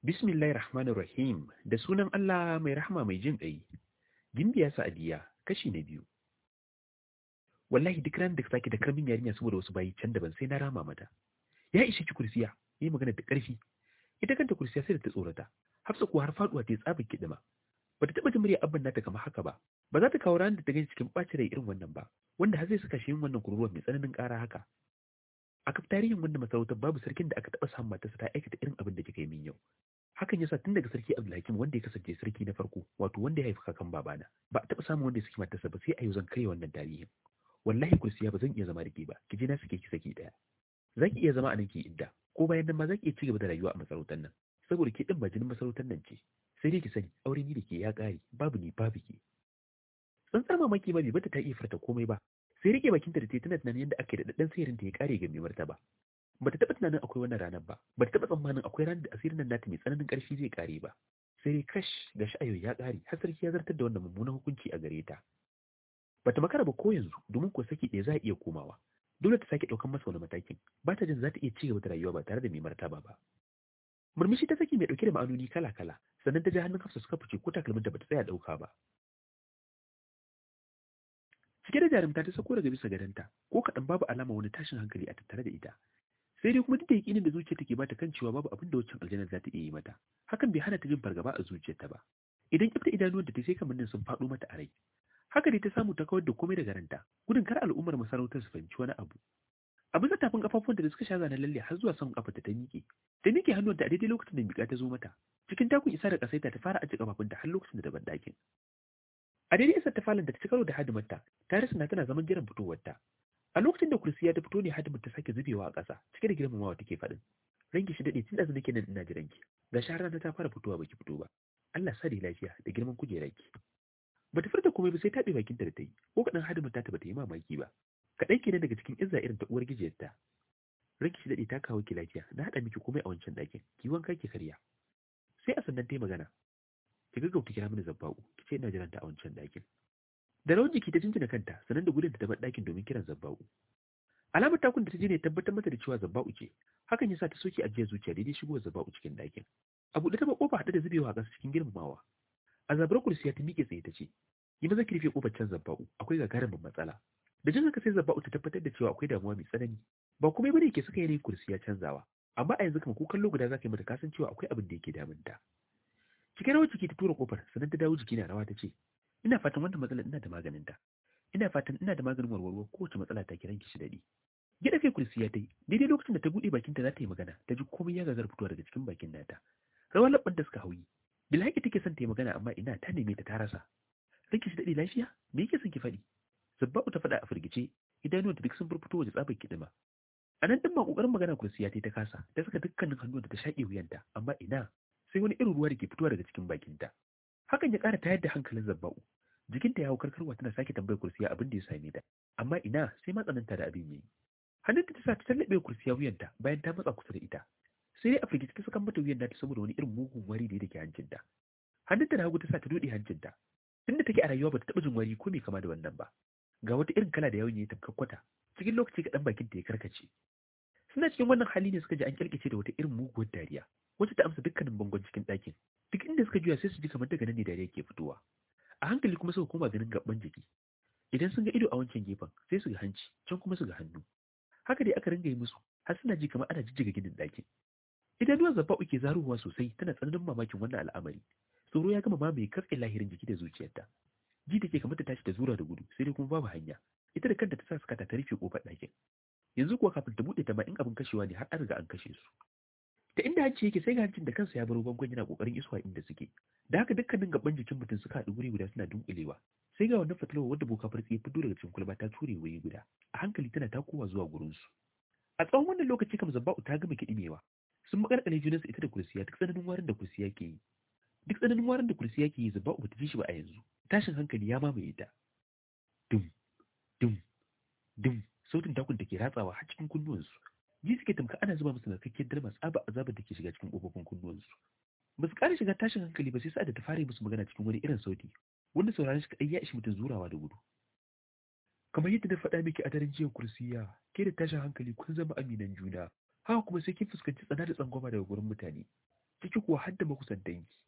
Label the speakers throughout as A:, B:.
A: Bismillahir Rahmanir Rahim da sunan Allah mai rahama mai jin ƙai. Gimbiya Sa'adiya kashi na biyu. Wallahi duk ran da sake da karmin yarinya saboda wasu bayi can daban sai na rama mata. Ya ishe ki kursiya, yi magana da ƙarfi. Ita kanta kursiya sai da ta tsorata. Hafsa kuwa har faɗuwa ta yi tsabin kiɗima. Bata taɓa jin murya abban nata kamar haka ba. Ba za ta kawo ranar da ta gani cikin ɓacin rai irin wannan ba. Wanda har zai saka shi yin wannan kururuwa mai tsananin ƙara haka. A kaf tarihin wannan masarautar babu sarkin da aka taɓa samun matarsa ta aikata irin abin da kika yi min yau. hakan yasa tun daga sarki Abdulhakim wanda ya kasance sarki na farko wato wanda ya haifi kakan babana ba a taɓa samun wanda ya saki matarsa ba sai a yau zan karya wannan tarihin wallahi kursiya ba zan iya zama da ke ba ki je na sake ki saki ɗaya za ki iya zama a nan ki idda ko bayan nan ma za ki iya ci gaba da rayuwa a masarautar nan saboda ke din ba jinin masarautar nan ce sai dai ki sani aure ni da ke ya ƙare babu ni babu ke tsantsar mamaki ma bai bata ta iya furta komai ba. Sai riƙe bakinta da ta tana tunanin yadda ake da daddan sayarin ta ya ƙare ga mai martaba. Bata taɓa tunanin akwai wannan ranar ba. Bata taɓa tsammanin akwai ranar da asirin nan nata mai tsananin ƙarfi zai ƙare ba. Sai dai kash ga sha'ayo ya ƙare har sarki ya zartar da wannan mummunan hukunci a gare ta. Bata makara ba ko yanzu domin ko saki ɗaya za a iya komawa. Dole ta sake ɗaukan masa wani matakin. Ba ta jin za ta iya ci gaba da rayuwa ba tare da mai martaba ba. Murmushi ta saki mai ɗauke da ma'anoni kala kala sannan ta ji hannun hafsa suka fice ko takalminta bata tsaya ɗauka ba. Cike da jarumta ta sako daga bisa gadonta ko kaɗan babu alama wani tashin hankali a tattare da ita. Sai dai kuma duk da da zuciya take bata kan cewa babu abin da wancan aljannar za ta iya yi mata hakan bai hana ta jin fargaba a zuciyarta ba. Idan kifta idanuwanta ta sai kamannin sun faɗo mata a rai. Haka dai ta samu ta kawar da komai daga ranta gudun kar al'ummar masarautar su fahimci wani abu. A bisa tafin kafafuwanta da suka sha zanen lalle har zuwa saman kafarta ta miƙe. Ta miƙe hannuwanta a daidai lokacin da miƙa ta zo mata. Cikin takun isa da kasaita ta fara ajiye kafafunta har lokacin da ta bandakin a daidai isar ta falon da ta ci karo da hadimarta ta rasa tana zaman jiran fitowarta. A lokacin da kursiya ta fito ne hadimin ta sake zubewa a ƙasa cike da girmamawa take faɗin. Ranki shi daɗe tun da nake nan ina jiran ki. Ga shahara ta fara fitowa baki fito ba. Allah sa da lafiya da girman kujerar ki. Bata furta komai ba sai ta bakinta da ta yi ko kaɗan hadimin ta bata yi mamaki ba. Kaɗan kenan daga cikin izza irin ta uwar gijiyarta. Ranki shi daɗe ta kawo ki lafiya. Na haɗa miki komai a wancan ɗakin. Ki wanka ki karya. Sai a sannan ta yi magana. Ki gaggauta kira mini zabba'u ki ce ina jiran ta a wancan ɗakin. Da rawan jiki ta jinjina kanta sanan da gudun ta bar ɗakin domin kiran zabba'u. Alamar takun da ta je ne tabbatar mata da cewa zabba'u ce. Hakan yasa ta soke ajiyar zuciya daidai shigowar zabba'u cikin ɗakin. A buɗe ta ba ƙofa haɗe da zubewa a ƙasa cikin girmamawa. A zabar kursiya ta miƙe tsaye ta ce yi maza ki rufe ƙofar can zabba'u. Akwai gagarumin matsala. Da jin haka sai zabba'u ta tabbatar da cewa akwai damuwa mai tsanani. Ba komai ba ne ke saka yanayin kursiya canzawa. Amma a yanzu kuma ko kallo guda za ka yi mata kasan cewa akwai abin da yake damunta. Cikin rawar ciki ta tura ƙofar sannan ta dawo jiki na rawa ta ce ina fatan wannan matsalar ina da maganin ta ina fatan ina da maganin warwarwa kowace matsala ta kiran ki shi daɗi gida kai kursiya ta yi. Daidai lokacin da ta buɗe bakinta za ta yi magana ta ji komai ya gagar fitowa daga cikin bakin nata. Rawar labban da suka hauyi bilhaki take son ta yi magana amma ina ta neme ta ta rasa. Ranki shi daɗi lafiya? Me yake son ki faɗi? Sabba'u ta faɗa a firgice idanuwanta duk sun furfuto waje tsabar kiɗima. A nan ɗin ma ƙoƙarin magana kursiya ta ta kasa ta saka dukkanin hannuwan da ta shaƙe wuyanta amma ina? Sai wani irin ruwa da ke fitowa daga cikin bakinta. Hakan ya ƙara tayar da hankalin zabba'u. Jikinta ya hau karkarwa tana sake tambayar kursiya abin da ya same ta. Amma ina sai matsananta da abin yayi. Hannunta ta sa ta tallabe kursiya wuyanta bayan ta matsa kusa da ita. Sai dai a firgice ta saka mata wuyan nata saboda wani irin mugun wari da ya dake hancinta. Hannunta na hagu ta sa ta dode hancinta. Tunda take a rayuwa bata taɓa jin wari ko mai kama da wannan ba. Ga wata irin kala da yawon ya tamkar kwata. Cikin lokaci kaɗan bakin ta ya karkace. Suna cikin wannan hali ne suka ji an kyalkace da wata irin muguwar dariya wacce ta amsa dukkanin bangon cikin ɗakin. Duk inda suka juya sai su ji kamar daga nan ne dariya ke fitowa. A hankali kuma suka koma ganin gaban jiki. Idan sun ga ido a wancan gefen sai su ga hanci can kuma su ga hannu. Haka dai aka ringa yi musu har suna ji kamar ana jijjiga ginin ɗakin. Idanuwan zabba'u ke zaruwa sosai tana tsananin mamakin wannan al'amari. Tsoro ya gama mamaye ƙarfe lahirin jiki da zuciyarta. Ji take kamar ta tashi ta zura da gudu sai dai kuma babu hanya. Ita da kanta ta sa suka ta rufe ƙofar ɗakin. Yanzu kuwa kafin ta buɗe ta ma in abin kashewa ne har an riga an kashe su. Ta inda hanci yake sai ga hancin da kansa ya baro bangon yana ƙoƙarin isuwa inda suke. Da haka dukkanin gaban jikin mutum suka haɗu wuri guda suna dunkulewa sai ga wannan fitilar wadda boka fartsi ya fito daga cikin kulba ta ture wuri guda. A hankali tana takowa zuwa gurin su a tsawon wannan lokaci kam zabba'u ta gama kiɗimewa. Sun makarkale junansu ita da kursiya duk tsananin warin da kursiya ke yi. Duk tsananin warin da kursiya ke yi zabba'u bata ji shi ba a yanzu. Tashin hankali ya mamaye ta. Dum dum dum. Sautin takun da ke ratsawa har cikin kunnuwansu. Ji suke tamka ana zuba musu narkakkiyar dalma tsaba azabar da ke shiga cikin ƙofofin kunnuwansu. Ba su ƙara shiga tashin hankali ba sai sa'ad da ta fara musu magana cikin wani irin sauti wanda sauraron shi kaɗai ya ishi mutum zurawa da gudu. Kamar yadda na faɗa miki a daren jiya kursiya ke da tashin hankali kun zama aminan juna. Haka kuma sai kin fuskanci tsana da tsangwama daga gurin mutane ciki kuwa har da makusantanki.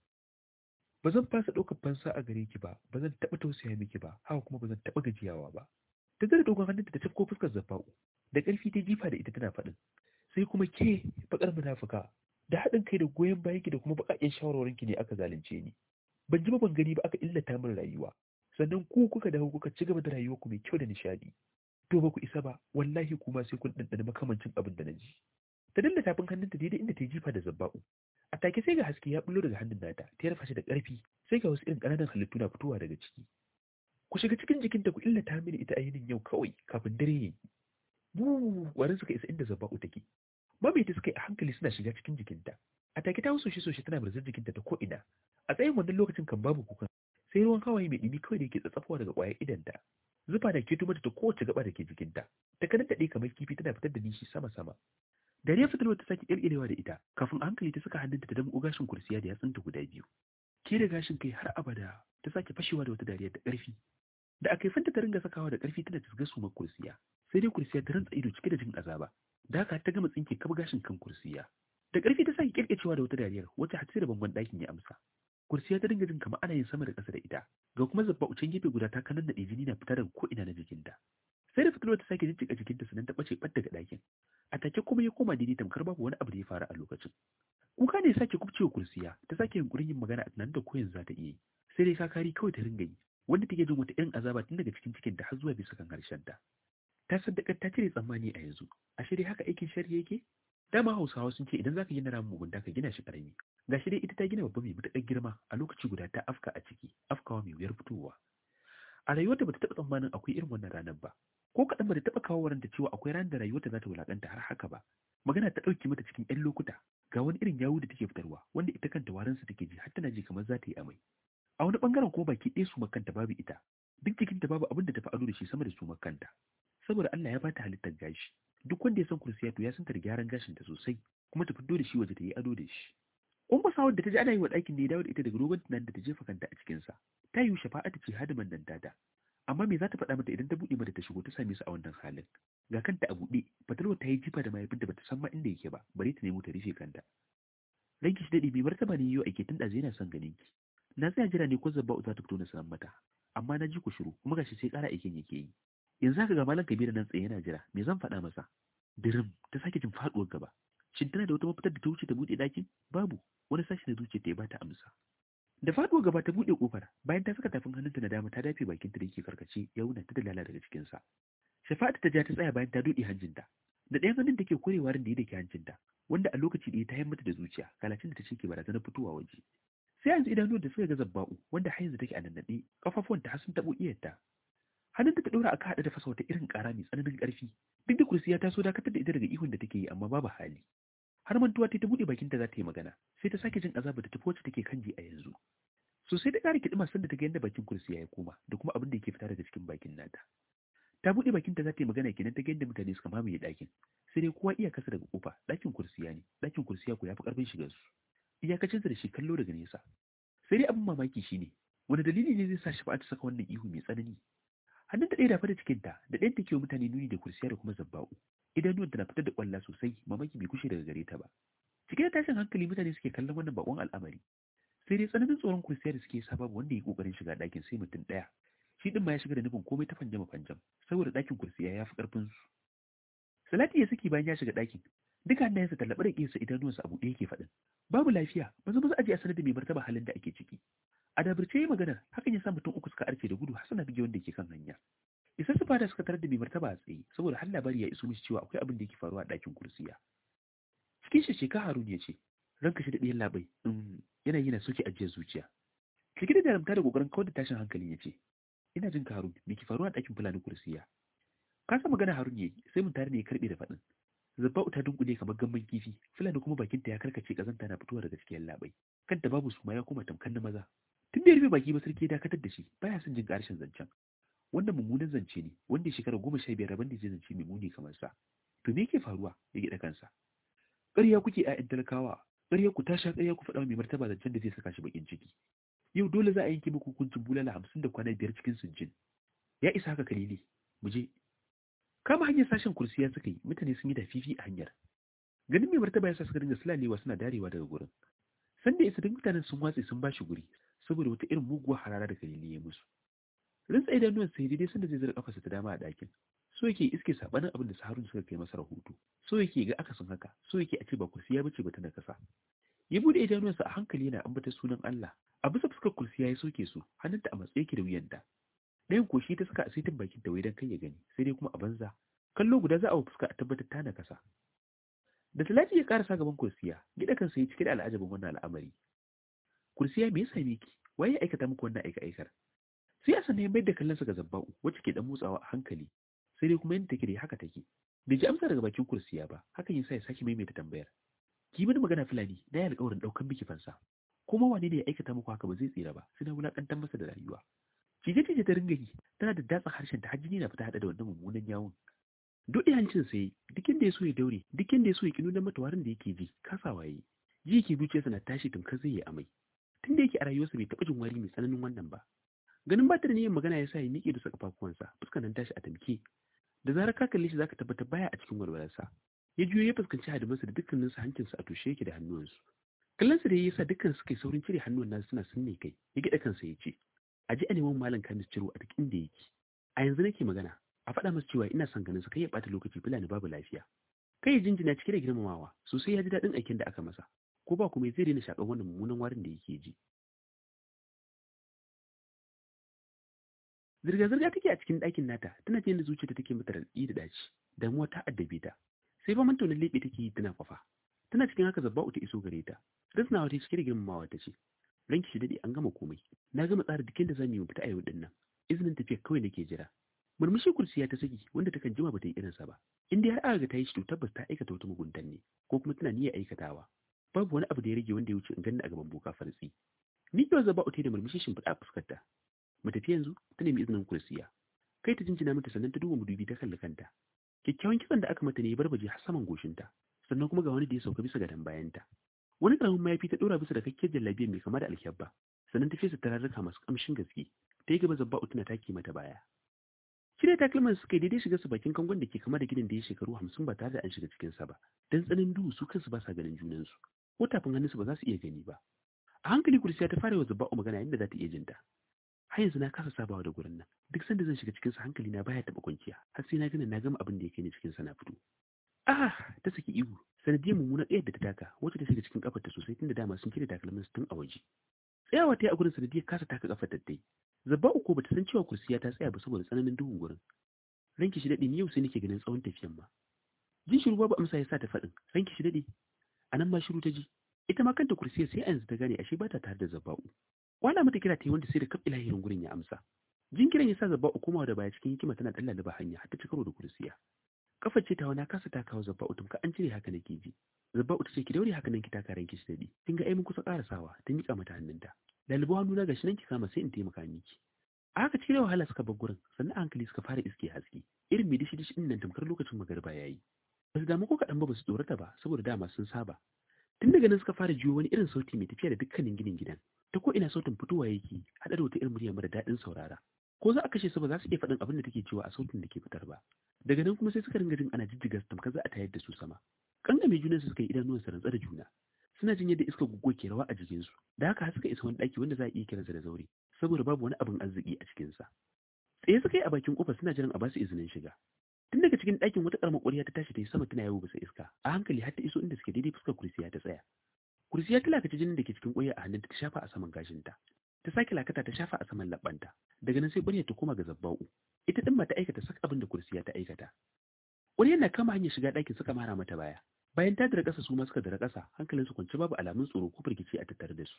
A: Ba zan fasa ɗaukar fansa a gare ki ba ba zan taɓa tausaya miki ba haka kuma ba zan taɓa gajiyawa ba. Ta zara dogon hannunta ta tafko fuskar zafa'u da ƙarfi ta jifa da ita tana faɗin sai kuma ke baƙar munafuka da haɗin kai da goyon bayan ki da kuma baƙaƙen shawarwarin ki ne aka zalunce ni. Ban ji ba ban gani ba aka illata min rayuwa. Sannan ku kuka dawo kuka ci gaba da rayuwar ku mai kyau da nishaɗi. To ba ku isa ba wallahi kuma sai kun ɗanɗana makamancin abin da na ji. Ta dalla tafin hannunta daidai inda ta jifa da zabba'u a take sai ga haske ya bullo daga hannun nata ta yarfa shi da ƙarfi sai ga wasu irin ƙananan halittu na fitowa daga ciki. Ku shiga cikin jikinta ku illata mini ita ainihin yau kawai kafin dare ya yi warin suka isa inda zabba'u take. Mamaita suka yi a hankali suna shiga cikin jikinta. A take ta wasu soshe tana barzar jikinta ta ko'ina. A tsayin wannan lokacin kan babu kukan sai ruwan hawaye mai ɗumi kawai da yake tsatsafowa daga ƙwayar idanta zufa da keto mata ta kowace gaba da ke jikinta. Ta kanan daɗe kamar kifi tana fitar da nishi sama sama dariya fitarwa ta sake ƙirƙirewa da ita. Kafin a hankali ta saka hannunta ta dama gashin kursiya da yatsunta guda biyu. Ke da gashin kai har abada ta sake fashewa da wata dariya da ƙarfi. Da aka fanta ta ringa sakawa da ƙarfi tana tasga su kursiya sai dai kursiya ta rantsa ido cike da jin azaba. Da haka ta gama tsinke kaf gashin kan kursiya. Da ƙarfi ta sake kirkicewa da wata dariyar wacce har da bangon ɗakin ya amsa. Kursiya ta dinga jin kamar ana yin sama da ƙasa da ita ga kuma zabba ucen gefe guda ta kanan da jini na fita daga ko'ina na jikinta. Sai da fitilwa ta sake jijjiga jikinta sannan ta ɓace ɓat daga ɗakin. A take kuma ya koma daidai tamkar babu wani abu da ya faru a lokacin. Kuka ne sake kubcewa kursiya ta sake yunkurin yin magana a tunanin da ko yanzu za ta iya yi. Sai dai kakari kawai ta ringa yi wanda take jin wata irin azaba tun daga cikin cikinta har zuwa bisa kan harshenta. Ta saddaka ta cire tsammani a yanzu. Ashe dai haka aikin shari'a yake? Dama hausawa sun ce idan zaka gina ramin mugunta ka gina shi ƙarami gashi dai ita ta gina babba mai matuƙar girma. A lokaci guda ta afka a ciki afkawa mai wuyar fitowa. A rayuwarta bata taɓa tsammanin akwai irin wannan ranar ba. Ko kaɗan bata taɓa kawo waranta cewa akwai ranar da rayuwarta za ta wulaƙanta har haka ba. Magana ta ɗauke mata cikin 'yan lokuta. Ga wani irin yawu da take fitarwa wanda ita kanta warinsa take ji har tana ji kamar za ta yi amai. A wani ɓangaren kuma baki ɗaya su makanta babu ita. Duk jikinta babu abin da ta fi ado da shi sama da su makanta saboda Allah ya bata halittar gashi. Duk wanda ya san kursiya to ya san ta da gyaran gashin ta sosai kuma ta fito da shi waje ta yi ado da shi. Umma Sawad da ta ji ana yi wa ɗakin ya dawo da ita daga dogon tunanin da ta jefa kanta a cikin sa ta yi shafa'atu ce hadiman nan dada amma me za ta faɗa mata idan ta buɗe mata ta shigo ta same su a wannan halin? Ga kanta a buɗe fatalwa ta yi jifa da mahaifinta bata san ma inda yake ba bari ta nemo ta rufe kanta. Ranki shi daɗi mai martaba ne yau ake tun ɗazu yana son ganin ki na tsaya jira ne ko zabba'u za ta fito na san mata. Amma na ji ku shiru kuma gashi sai ƙara aikin yake yi. Yanzu haka ga malam kabiru nan tsaye yana jira me zan faɗa masa? Dirim ta sake jin faɗuwar gaba. Shin tana da wata mafitar da ta wuce ta buɗe ɗakin? Babu. Wani sashi da zuciya ta ya bata amsa. Da faɗuwar gaba ta buɗe ƙofar bayan ta saka tafin hannunta na dama ta dafe bakinta da yake karkace ya wuna ta dalala daga cikinsa shafa'atu ta ja ta tsaya bayan ta duɗe hancinta da ɗayan hannun take korewa da ya dake hancinta wanda a lokaci ɗaya ta yi mata da zuciya kalacin da ta ce ke barazanar fitowa waje. Sai yanzu idanuwan da suka ga zabba'u wanda har yanzu take a nannaɗe kafafuwanta har sun taɓo iyarta hannunta ta ɗora aka haɗa da fasa wata irin ƙara mai tsananin ƙarfi. Duk da kursiya ta so dakatar da ita daga ihun da take yi amma babu hali. Har mantuwa ta buɗe bakinta za ta yi magana. Sai ta sake jin azabar da tafi wacce take kan ji a yanzu. So sai ta ƙara kiɗima sanda ta ga yadda bakin kursiya ya koma da kuma abin da yake fita daga cikin bakin nata. Ta buɗe bakinta za ta yi magana kenan ta ga yadda mutane suka mamaye ɗakin. Sai dai kowa iya kasa daga ƙofa ɗakin kursiya ne. Ɗakin kursiya ko ya fi ƙarfin shigar su iyakacinsa da shi kallo daga nesa. Sai dai abin mamaki shine wani dalili ne zai sa shafa'a ta saka wannan ihu mai tsanani? Hannun ta ɗaya dafa da cikinta da ɗayan take mutane nuni da kursiya da kuma zabba'u. Idanuwanta na fitar da ƙwalla sosai mamaki bai kushe daga gare ta ba. Cike da tashin hankali mutane suke kallon wannan bakon al'amari. Sai dai tsananin tsoron kursiya da suke sa babu wanda ya ƙoƙarin shiga ɗakin sai mutum ɗaya. Shi ɗin ma ya shiga da nufin komai ta fanjama fanjam saboda ɗakin kursiya ya fi ƙarfin su salati ya saki bayan ya shiga ɗakin. Duka hannayensa tallaɓa da ƙesa idanuwansa a buɗe yake faɗin. Babu lafiya maza maza aje a sanar da mai martaba halin da ake ciki. A dabirce maganar hakan ya sa mutum uku suka arce da gudu har suna bige wanda yake kan hanya. Isa su fada suka tarar da mai martaba a tsaye saboda har labari ya iso mishi cewa akwai abin da yake faruwa a ɗakin kursiya. Cikin shi sheka harun ya ce ranka shi da ɗayan labai yana yi na soke ajiyar zuciya. Cike da jarumta da ƙoƙarin kawar da tashin hankalin ya ce ina jin ka harun me ke faruwa a ɗakin fulani kursiya? Ka san magana harun ya sai mun tare ne ya karɓe da faɗin. Zabba'u ta dunkule kamar gamban kifi fulani kuma bakinta ya karkace kazanta na fitowa daga cikin labai kanta babu suma ya koma tamkan na maza. Tun da ya rufe baki ba sarki ya dakatar da shi. Baya son jin ƙarshen zancen. Wannan mummunan zance ne wanda shekara goma sha biyar rabon da zai zance mai muni kamar sa. To me yake faruwa? Ya gida kansa. Ƙarya kuke ƴaƴan talakawa. Ƙarya ku tasha ƙarya ku faɗa mai martaba zancen da zai saka shi bakin ciki. Yau dole za a yanke muku hukuncin bulala hamsin da kwana biyar cikin sujjin ya isa haka kalili. Mu je. Kama hanyar sashen kursiya suka yi. Mutane sun yi da fifi a hanyar. Ganin mai martaba ya sa suka dinga sulalewa suna darewa daga gurin. Sanda isa duk mutanen sun watse sun bashi guri. Saboda wata irin muguwa harara da kalili ya musu. Rintsa idanuwan sai daidai sanda zai zira kafarsa ta dama a ɗakin so yake iske sabanin abin da saharun suka kai masa rahoto so yake ga akasin haka so yake a ce ba kursiya bace ba ta da kasa ya buɗe idanuwansa a hankali yana ambata sunan Allah a bisa fuskar kursiya ya soke su hannunta a matsayi yake da wuyanta. Ɗayan koshi ta saka a saitin bakin ta wai dan kai ya gani sai dai kuma a banza kallo guda za a fuska a tabbatar ta na kasa da talati ya karasa gaban kursiya gida kan sai cike da al'ajabin wannan al'amari. Kursiya me yasa miki waye ya aikata muku wannan aika aikar sai a sanin mai da kallonsa ga zabba'u wacce ke dan motsawa a hankali. Sai dai kuma yadda take da haka take. Bai ji amsa daga bakin kursiya ba hakan yasa ya sake maimaita tambayar. Ki mini magana fulani. Na yi alƙawarin ɗaukan miki fansa. Kuma wane ne ya aikata muku haka ba zai tsira ba sai na wulaƙantar masa da rayuwa. Cije cije ta ringa yi. Tana da datsa harshen ta hajjini na fita hada da wannan mummunan yawon. Duk hancin sai duk inda ya so ya daure. Duk inda ya so ya ki nuna mata warin da yake ji. Kasawa yayi. Ji yake zuciyarsa na tashi tamkar zai yi amai. Tun da yake a rayuwarsa bai taɓa jin wari mai tsananin wannan ba. Ganin ba ta da niyyar magana ya sa ya miƙe da kafafuwansa fuskar nan tashi a tamke. Da zarar ka kalle shi zaka tabbatar baya a cikin walwalarsa. Ya juyo ya fuskanci hadimansa da dukkanin su hancinsa a tushe yake da hannuwansu. Kallonsa da ya sa dukkan suka yi saurin cire hannuwan nasu suna sunne kai. Ya gida kansa ya ce a ji a neman malam kamis ciro a duk inda yake. A yanzu nake magana. A faɗa masa cewa ina son ganin sa kai ya ɓata lokaci fulani babu lafiya. Kai ya jinjina cike da girmamawa. Sosai ya ji daɗin aikin da aka masa. Ko ba kuma zai daina shaƙar wannan mummunan warin da yake ji. Zirga-zirga take a cikin ɗakin nata tana jin da zuciyarta take mata raɗi da ɗaci damuwa ta addabe ta. Sai fa mantonin leɓe take yi tana kwafa tana cikin haka zabba'u ta iso gare ta. Risnawa ta cike da girmamawa ta ce ranki shi daɗe an gama komai. Na gama tsara dukkan da za mu yi fita a yau ɗin nan. Izinin tafiya kawai nake jira. Murmushi kursiya ta saki wanda takan jima bata yi irinsa ba. In dai har aka ga ta yi shi to tabbas ta aikata wata muguntan ne ko kuma tana niyyar aikatawa. Babu wani abu da ya rage wanda ya wuce in ganni a gaban boka fartsi ni kiwa zabba'u ta da murmushi shimfiɗa a fuskarta. Mu tafi yanzu ta nemi izinin kursiya kai ta jinjina mata sannan ta duba madubi ta kalli kanta. Kyakkyawan kitson da aka mata ne barbaje har saman goshinta sannan kuma ga wani da ya sauka bisa gadon bayanta. Wani ƙaramin mayafi ta dora bisa da kakkiyar jallabiyar mai kama da alkyabba sannan ta fesa tararruka masu kamshin gaske. Ta yi gaba zabba'u tana taki mata baya. Cire takalman suka yi daidai shiga su bakin kangon da ke kama da gidan da ya shekaru hamsin ba tare da an shiga cikinsa ba don tsanin duhu su kansu ba sa ganin junansu. Ko tafin hannunsu ba za su iya gani ba. A hankali kursiya ta fara wa zabba'u magana yadda za ta iya jinta. Har yanzu na kasa sabawa da gurin nan. Duk sanda zan shiga cikin sa hankali na baya taba kwanciya. Har sai na gina na gama abin da yake ne cikin sa na fito. Ah! Ta saki ihu. Sanadiyar mummuna ɗayar da ta taka wacce ta shiga cikin kafar ta sosai tunda dama sun cire takalmin tun a waje. Tsayawa ta yi a gurin sanadiyar kasa taka kafar ta dai zabba uku bata san cewa kursiya ta tsaya ba saboda tsananin duhun gurin. Ranki shi daɗe ni yau sai nake ganin tsawon tafiyan ma. Jin shiru babu amsa ya sa ta faɗin. Ranki shi daɗe a nan ma shiru ta ji. Ita ma kanta kursiya sai a yanzu ta gane ashe ba ta tare da zabba'u. Wala mata kira ta yi wanda sai da kaf ilahirin gurin ya amsa. Jin kiran ya sa zabba'u komawa da baya cikin hikima tana ɗan lalaba hanya har ta ci da kursiya. Kafar ce tawa na kasa takawa zabba'u tumka an cire haka nake ji. Zabba'u ta ce ki daure haka nan ki taka ranki shi kin ga ai mun kusa karasawa ta miƙa mata hannunta. Lalibu hannu na gashi nan ki kama sai in taimaka miki. A haka cikin wahala suka bar gurin sannan a hankali suka fara iske haske. Irin mai dishi dishi ɗin nan tamkar lokacin magariba yayi ba su damu ko kaɗan ba ba su tsorata ba saboda dama sun saba. Tun daga nan suka fara jiyo wani irin sauti mai tafiya da dukkanin ginin gidan. Ta ko ina sautin fitowa yake haɗa da wata irin murya mara daɗin saurara. Ko za a kashe su ba za su iya faɗin abin da take cewa a sautin da ke fitar ba. Daga nan kuma sai suka ringa jin ana jijjiga su tamkar za a tayar da su sama. Kangame junan su suka yi idanuwan su rantsa da juna. Suna jin yadda iska guguwa ke rawa a jikin su da haka suka isa wani ɗaki wanda za a iya kiransa da zaure saboda babu wani abin arziki a cikin sa tsaye suka yi a bakin ƙofa suna jiran a ba su izinin shiga. Tun daga cikin ɗakin wata ƙaramar ƙwarya ta tashi ta yi sama tana yawo bisa iska. A hankali har ta iso inda suke daidai fuskar kursiya ta tsaya. Kursiya ta lakaci jinin da ke cikin ƙwarya a hannunta ta shafa a saman gashinta. Ta sake lakata ta shafa a saman labbanta daga nan sai ƙwaryar ta koma ga zabba'u. Ita din ba ta aikata sak abin da kursiya ta aikata. Ƙwaryar na kama hanyar shiga ɗakin suka mara mata baya. Bayan ta dira ƙasa su ma suka dira ƙasa hankalin su kwance babu alamun tsoro ko firgici a tattare da su.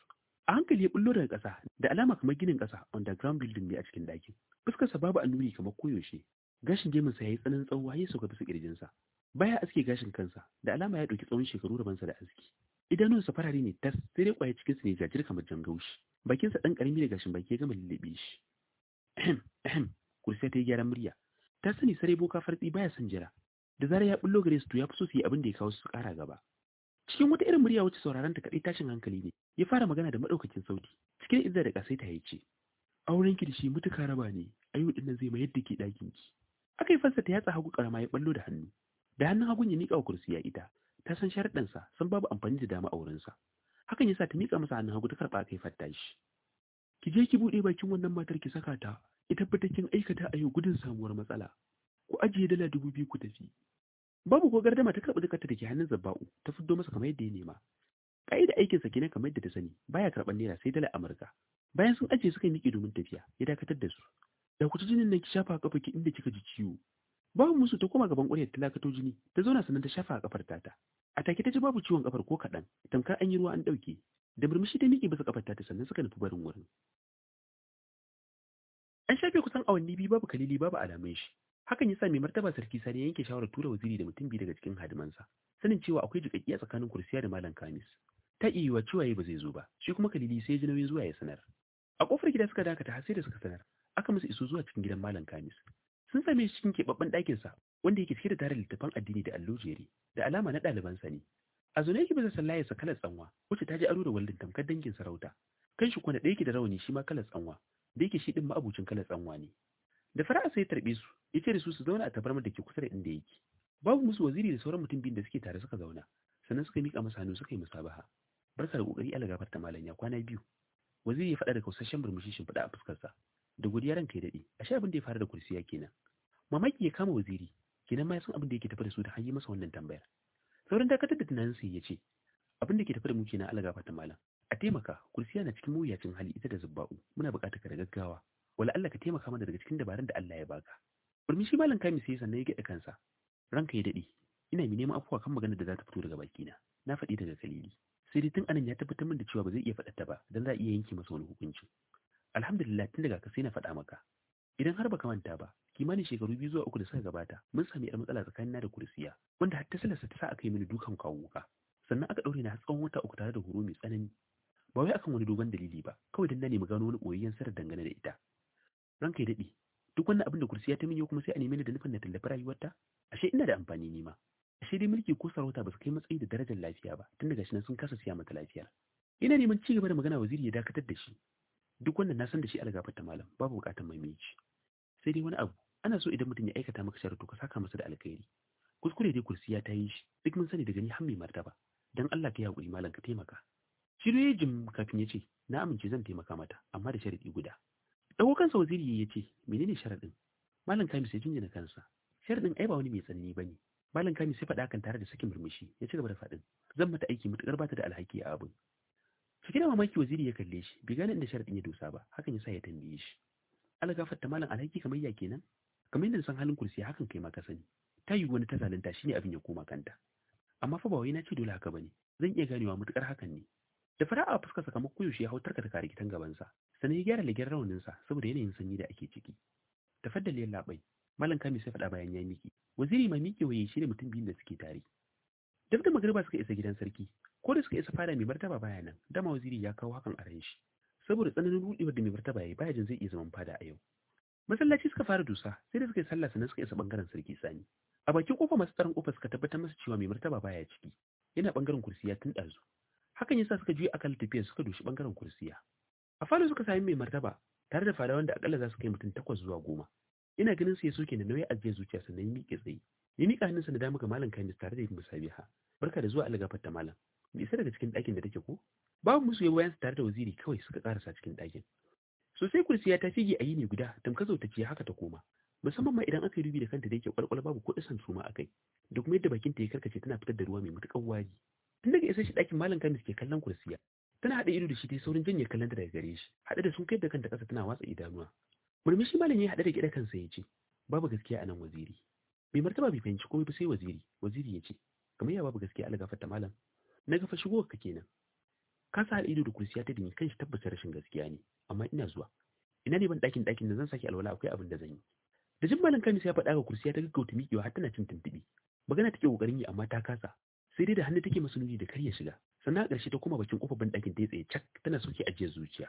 A: A hankali ya bullo daga ƙasa da alama kamar ginin ƙasa underground building ne a cikin ɗakin. Fuskarsa babu annuri kamar koyaushe. Gashin gemunsa ya yi tsananin tsawo ya sauka bisa ƙirjinsa baya aske gashin kansa da alama ya ɗauki tsawon shekaru rabansa da aski. Idanunsa farare ne tas sai dai ƙwayar cikinsa ne jajir kamar jan gaushi. Bakinsa ɗan ƙarami da gashin baki ya gama lullube shi. Ahem ahem kursiya ta yi gyaran murya. Ta sani sarai boka fartsi baya son jira. Da zarar ya bullo gare su to ya fi so su yi abin da ya kawo su ƙara gaba. Cikin wata irin murya wacce sauraron ta kaɗai tashin hankali ne ya fara magana da maɗaukakin sauti. Cikin izza da ƙasaita ya ce auren ki da shi mutuka raba ne. Ayu ɗin nan zai mayar da ke ɗakin ki. Aka yi fansa ta yatsa hagu karama ya ballo da hannu. Da hannun hagun ya miƙa wa kursiya ita. Ta san sharaɗansa san babu amfani da dama a wurinsa. Hakan ya sa ta miƙa masa hannun hagu ta karɓa aka yi fatta shi. Ki je ki buɗe bakin wannan matar ki saka ta. Ki tabbata kin aikata a yau gudun samuwar matsala. Ku ajiye dala dubu biyu ku tafi. Babu ko gardama ta karɓi dukarta da ke hannun zabba'u. Ta fiddo masa kamar yadda ya nema. Ka'ida aikinsa kenan kamar yadda ta sani. Baya karɓar naira sai dala amurka. Bayan sun ajiye suka miƙe domin tafiya ya dakatar da su. Da kuta jinin nan ki shafa a kafa ki inda kika ji ciwo. Babu musu ta koma gaban ƙwaryar ta lakato jini ta zauna sannan ta shafa a kafar tata a take ta ji babu ciwon kafar ko kaɗan tamkar an yi ruwa an ɗauke. Da murmushi ta miƙe bisa kafar tata sannan suka nufi barin wurin. An shafe kusan awanni biyu babu kalili babu alamun shi. Hakan ya sa mai martaba sarki sani yanke shawarar tura waziri da mutum biyu daga cikin hadimansa. Sanin cewa akwai jiƙaƙƙi a tsakanin kursiya da malam kamis. Ta iya cewa ba zai zo ba shi kuma kalili sai ya ji nauyin zuwa ya sanar. A ƙofar gida suka dakata har sai da suka sanar aka musu iso zuwa cikin gidan malam kamis. Sun same shi cikin keɓaɓɓen ɗakinsa wanda yake cike da tarin littattafan addini da allo jere da alama na ɗalibansa ne. A zaune yake bisa sallayarsa kalar tsanwa wacce ta ji aro da waldin tamkar dangin sarauta. Kan shi kwana ɗaya yake da rawani shi ma kalar tsanwa da yake shi ɗin ma'abucin kalar tsanwa ne. Da fara'a sai tarbe su ya ce da su su zauna a tabarmar da ke kusa da inda yake. Babu musu waziri da sauran mutum biyun da suke tare suka zauna sannan suka miƙa masa hannu suka yi musabaha. Barka da ƙoƙari Allah gafarta malam ya kwana biyu. Waziri ya faɗa da kausasshen murmushi shin faɗa a fuskarsa? Da godiya ranka ya daɗe. Ashe abin da ya fara da kursiya kenan. Mamaki ya kama waziri. Kenan ma ya san abin da yake tafi da su da hanyar masa wannan tambayar. Sauran dakatar da tunanin sai ya ce abin da ke tafi da mu kenan Allah gafarta malam. A taimaka kursiya na cikin mawuyacin hali ita da zubba'u. Muna buƙatar ka da gaggawa. Wala Allah ka taimaka mana daga cikin dabarun da Allah ya baka murmushi malam kami sai sannan ya gida kansa. Ranka ya daɗe. Ina mai neman afuwa kan maganar da za ta fito daga bakina. Na faɗi daga kalili sai dai tun a nan ya tabbatar min da cewa ba zai iya faɗa ta ba dan za a iya yanke masa wani hukunci. Alhamdulillah tun daga ka sai na faɗa maka. Idan har baka manta ba kimanin shekaru biyu zuwa uku da suka gabata mun sami yar matsala tsakanina da kursiya wanda har ta salasa ta sa aka yi mini dukan kawo sannan aka ɗaure na tsawon wata uku tare da horo mai tsanani. Ba wai akan wani dogon dalili ba kawai dan na nemi gano wani ɓoyayyen sirri dangane da ita. Ranka ya daɗe. Duk wannan abin da kursiya ta minyo kuma sai a neme ni da nufin na tallafi rayuwarta? Ashe ina da amfani ni ashe dai mulki ko sarauta ba su kai matsayi da darajar lafiya ba tun daga shi nan sun kasa siya mata lafiyar ina neman ci gaba da magana waziri ya dakatar da shi. Duk wannan na san da shi algafar ta malam babu buƙatar maimaici sai dai wani abu ana so idan mutum ya aikata maka sharatu ka saka masa da alkhairi. Kuskure dai kursiya ta yi shi duk mun sani da gani har mai martaba. Dan Allah ka yi haƙuri malam ka taimaka. Shi ya jim kafin ya ce na amince zan taimaka mata amma da sharadi guda. Dago kansa waziri ya ce menene sharadin malam kamis ya jinjina kansa. Sharadin ai ba wani mai tsanani ba ne malam kamis sai faɗa kan tare da sakin murmushi. Ya ci gaba da faɗin zan mata aiki mutukar bata da alhaki a abin. Cike da mamaki waziri ya kalle shi bai gane inda sharadin ya dosa ba hakan ya sa ya tambaye shi. Ala gafarta malam alhaki kamar ya kenan? Kamar yadda san halin kursi hakan kai ma ka sani. Ta yi wani ta zalunta shine abin ya koma kanta. Amma fa ba wai na ce dole haka ba ne zan iya ganewa mutukar hakan ne. Da fara a fuskar sakamakon koyaushe ya hau tarka da karikitan gabansa. Sannan ya gyara lagen rauninsa saboda yanayin sanyi da ake ciki. Tafaddal ya labai malam kami sai faɗa bayan ya miki waziri mai miki waye shi ne mutum biyun da suke tare. Duk da magariba suka isa gidan sarki ko da suka isa fada mai martaba baya nan dama waziri ya kawo hakan a ran shi. Saboda tsananin rudewar da mai martaba yayi baya jin zai iya zaman fada a yau. Masallaci suka fara dusa sai da suka yi sallah sannan suka isa ɓangaren sarki sani. A bakin ƙofa masu tsaron ƙofa suka tabbatar masa cewa mai martaba baya ciki. Yana ɓangaren kursiya tun ɗazu. Hakan yasa suka juya akal tafiyar suka doshi ɓangaren kursiya. A falo suka sami mai martaba tare da fadawan da akalla za su kai mutum takwas zuwa goma. Ina ganin ya soke da nauyi ajiyar zuciya sannan ya miƙe tsaye. Ya miƙa hannunsa da dama ga malam kamis tare da yin musabiha. Barka da zuwa algafar ta malam. Bai isa daga cikin ɗakin da take ko? Babu musu ya wayansu tare da waziri kawai suka karasa cikin ɗakin. Sosai kursiya ta fige a yini guda tamka ce haka ta koma. Musamman ma idan aka yi rubi da kanta da yake kwalkwal babu ko ɗasan suma a kai da kuma yadda bakinta ya karkace tana fitar da ruwa mai matuƙar wari. Tun daga isa shi ɗakin malam kamis ke kallon kursiya tana haɗa ido da shi ta saurin janye kallon daga gare shi haɗe da sun kai da kanta ƙasa tana watsa idanuwa. Murmushi malam ya haɗe da kiɗa kansa ya ce babu gaskiya a nan waziri. Mai martaba bai fahimci komai ba sai waziri. Waziri ya ce kamar ya babu gaskiya ala gafarta malam. Na gafa shigo ka kenan. Ka sa ido da kursiya ta dinki kanshi tabbata rashin gaskiya ne amma ina zuwa. Ina ne ban ɗakin ɗakin da zan sake alwala akwai abin da zan yi. Da jin malam kamis ya faɗa ga kursiya ta gaggauta miƙewa har tana cin tuntuɓe. Magana take ƙoƙarin yi amma ta kasa. Sai dai da hannu take masa nuni da kar ya shiga. Sannan a ƙarshe ta koma bakin ƙofar ban ɗakin ta tsaye cak tana soke ajiyar zuciya.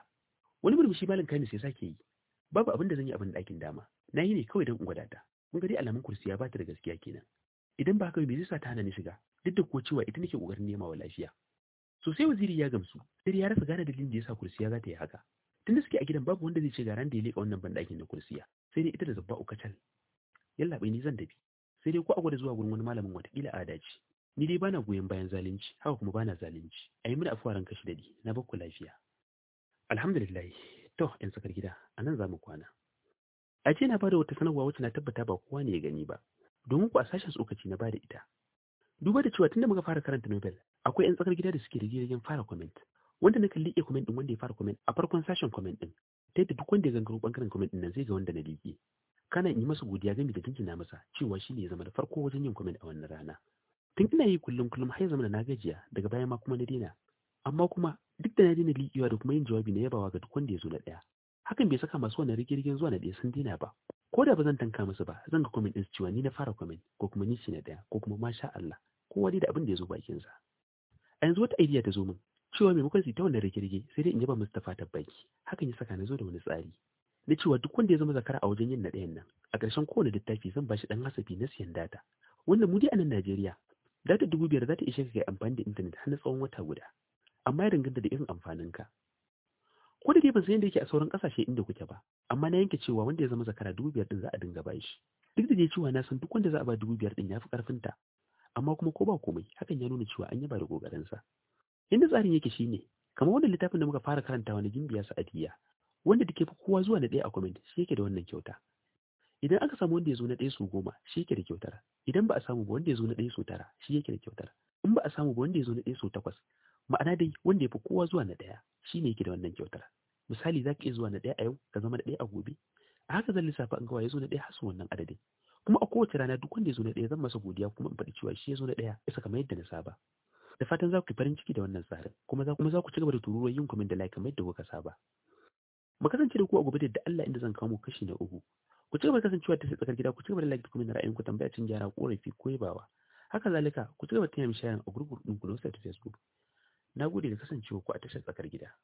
A: Wani murmushi malam kamis ya sake yi. Babu abin da zan yi abin ɗakin dama. Na yi ne kawai don in gwada ta dai alamun kursiya ba ta da gaskiya kenan. Idan ba haka me zai sa ta hana ni shiga? Duk da kuwa cewa ita nake ƙoƙarin nema wa lafiya. Sosai waziri ya gamsu sai ya rasa gane dalilin da yasa kursiya za ta yi haka. Tunda suke a gidan babu wanda zai ce ga ran da ya leƙa wannan ban ɗakin na kursiya. Sai dai ita da zabba kacal. Yalla bai ni zan dabi sai dai ko a gwada zuwa gurin wani malamin wataƙila a dace. Ni dai bana goyon bayan zalunci haka kuma bana zalunci. A yi mini afuwaran kashi daɗi na bakku lafiya. Alhamdulillah. To yan sakar gida a nan za mu kwana. A ce na ba da wata sanarwa wacce na tabbata ba kowa ne ya gani ba domin ku a sashen tsokaci na ba da ita. Duba da cewa tunda muka fara karanta Nobel akwai yan tsakar gida da suke rigirgin fara comment wanda na kalli iya comment din wanda ya fara comment a farkon sashen comment din ta yadda duk wanda ya gangaro ɓangaren comment ɗin nan zai ga wanda na liƙe kana yi masa godiya gami da jinjina masa cewa shi ne ya zama da farko wajen yin comment a wannan rana. Tun ina yi kullum kullum har ya zama na gajiya daga baya ma kuma na daina. Amma kuma duk da na daina liƙewa da kuma yin jawabi na yabawa ga duk wanda ya zo na ɗaya. Hakan bai saka masu wannan rigirgin zuwa na ɗaya sun daina ba. Ko da ba zan tanka musu ba zan ga comment din cewa ni na fara comment ko kuma ni ce na ɗaya ko kuma masha Allah kowa dai da abin da ya zo bakinsa. A yanzu wata idea ta zo min cewa maimakon su ta wannan rike-rike sai dai in yaba Mustapha tabbaki hakan ya saka na zo da wani tsari na cewa duk wanda ya zama zakara a wajen yin na ɗayan nan a ƙarshen kowane littafi zan bashi ɗan hasafi na siyan data. Wanda mu dai a nan Najeriya data dubu biyar za ta ishe ka kai amfani da intanet har na tsawon wata guda. Amma ya danganta da irin amfaninka. Ko da dai ban san yadda yake a sauran ƙasashe inda kuke ba amma na yanke cewa wanda ya zama zakara dubu biyar ɗin za a dinga bashi duk da dai cewa na san duk wanda za a ba dubu biyar ɗin ya fi ƙarfinta amma kuma ko ba komai hakan ya nuna cewa an yaba da kokarinsa inda tsarin yake shine kamar wannan littafin da muka fara karantawa na gimbiya sa'adiyya wanda da ke fi kowa zuwa na ɗaya a comment shi yake da wannan kyauta. Idan aka samu wanda ya zo na ɗaya su goma shi yake da kyautar. Idan ba a samu ba wanda ya zo na ɗaya su tara shi yake da kyautar. In ba a samu ba wanda ya zo na ɗaya su takwas ma'ana dai wanda ya fi kowa zuwa na ɗaya shi ne yake da wannan kyautar. Misali za ka iya zuwa na ɗaya a yau ka zama na ɗaya a gobe. A haka zan lissafa in gawa ya zo na ɗaya har su wannan adadin. Kuma a kowace rana duk wanda ya zo na ɗaya zan masa godiya kuma in faɗi cewa shi ya zo na ɗaya bisa kamar yadda na saba. Da fatan za ku farin ciki da wannan tsarin kuma za kuma za ku ci gaba da tururuwar yin comment da like kamar yadda kuka saba. Mu kasance da ku a gobe da Allah inda zan kawo kashi na uku. Ku ci gaba da kasancewa ta tsakar gida ku ci gaba da like da ra'ayin ku tambaya cin gyara korafi ko yabawa. Haka zalika ku ci gaba da taya mi sharing a gurgur ɗin ku na Facebook. Na gode da kasancewa ku a tashar tsakar gida.